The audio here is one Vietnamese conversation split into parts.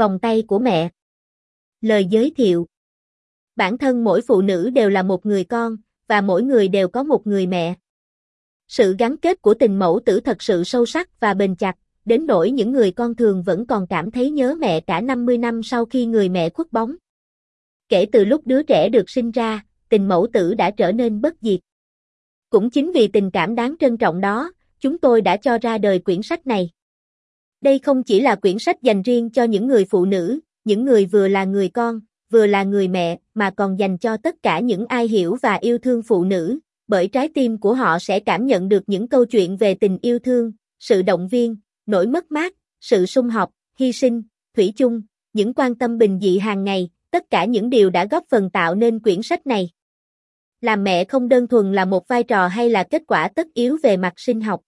Vòng tay của mẹ. Lời giới thiệu. Bản thân mỗi phụ nữ đều là một người con, và mỗi người đều có một người mẹ. Sự gắn kết của tình mẫu tử thật sự sâu sắc và bền chặt, đến nỗi những người con thường vẫn còn cảm thấy nhớ mẹ cả 50 năm sau khi người mẹ khuất bóng. Kể từ lúc đứa trẻ được sinh ra, tình mẫu tử đã trở nên bất diệt. Cũng chính vì tình cảm đáng trân trọng đó, chúng tôi đã cho ra đời quyển sách này. Đây không chỉ là quyển sách dành riêng cho những người phụ nữ, những người vừa là người con, vừa là người mẹ, mà còn dành cho tất cả những ai hiểu và yêu thương phụ nữ, bởi trái tim của họ sẽ cảm nhận được những câu chuyện về tình yêu thương, sự động viên, nỗi mất mát, sự sung học, hy sinh, thủy chung, những quan tâm bình dị hàng ngày, tất cả những điều đã góp phần tạo nên quyển sách này. Làm mẹ không đơn thuần là một vai trò hay là kết quả tất yếu về mặt sinh học.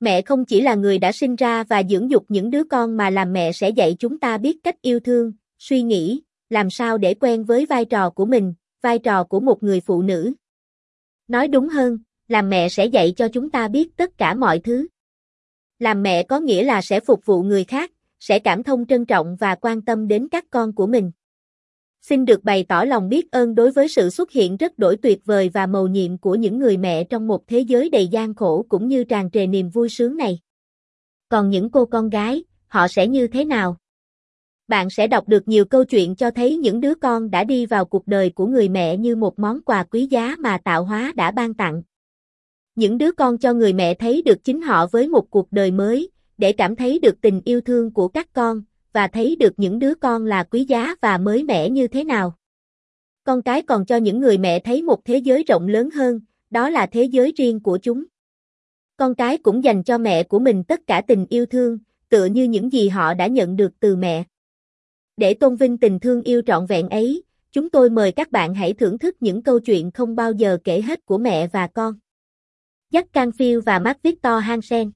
Mẹ không chỉ là người đã sinh ra và dưỡng dục những đứa con mà làm mẹ sẽ dạy chúng ta biết cách yêu thương, suy nghĩ, làm sao để quen với vai trò của mình, vai trò của một người phụ nữ. Nói đúng hơn, làm mẹ sẽ dạy cho chúng ta biết tất cả mọi thứ. Làm mẹ có nghĩa là sẽ phục vụ người khác, sẽ cảm thông trân trọng và quan tâm đến các con của mình. Xin được bày tỏ lòng biết ơn đối với sự xuất hiện rất đổi tuyệt vời và mầu nhiệm của những người mẹ trong một thế giới đầy gian khổ cũng như tràn trề niềm vui sướng này. Còn những cô con gái, họ sẽ như thế nào? Bạn sẽ đọc được nhiều câu chuyện cho thấy những đứa con đã đi vào cuộc đời của người mẹ như một món quà quý giá mà tạo hóa đã ban tặng. Những đứa con cho người mẹ thấy được chính họ với một cuộc đời mới, để cảm thấy được tình yêu thương của các con, và thấy được những đứa con là quý giá và mới mẻ như thế nào. Con cái còn cho những người mẹ thấy một thế giới rộng lớn hơn, đó là thế giới riêng của chúng. Con cái cũng dành cho mẹ của mình tất cả tình yêu thương, tựa như những gì họ đã nhận được từ mẹ. Để tôn vinh tình thương yêu trọn vẹn ấy, chúng tôi mời các bạn hãy thưởng thức những câu chuyện không bao giờ kể hết của mẹ và con. Jack Canfield và Mark Victor Hansen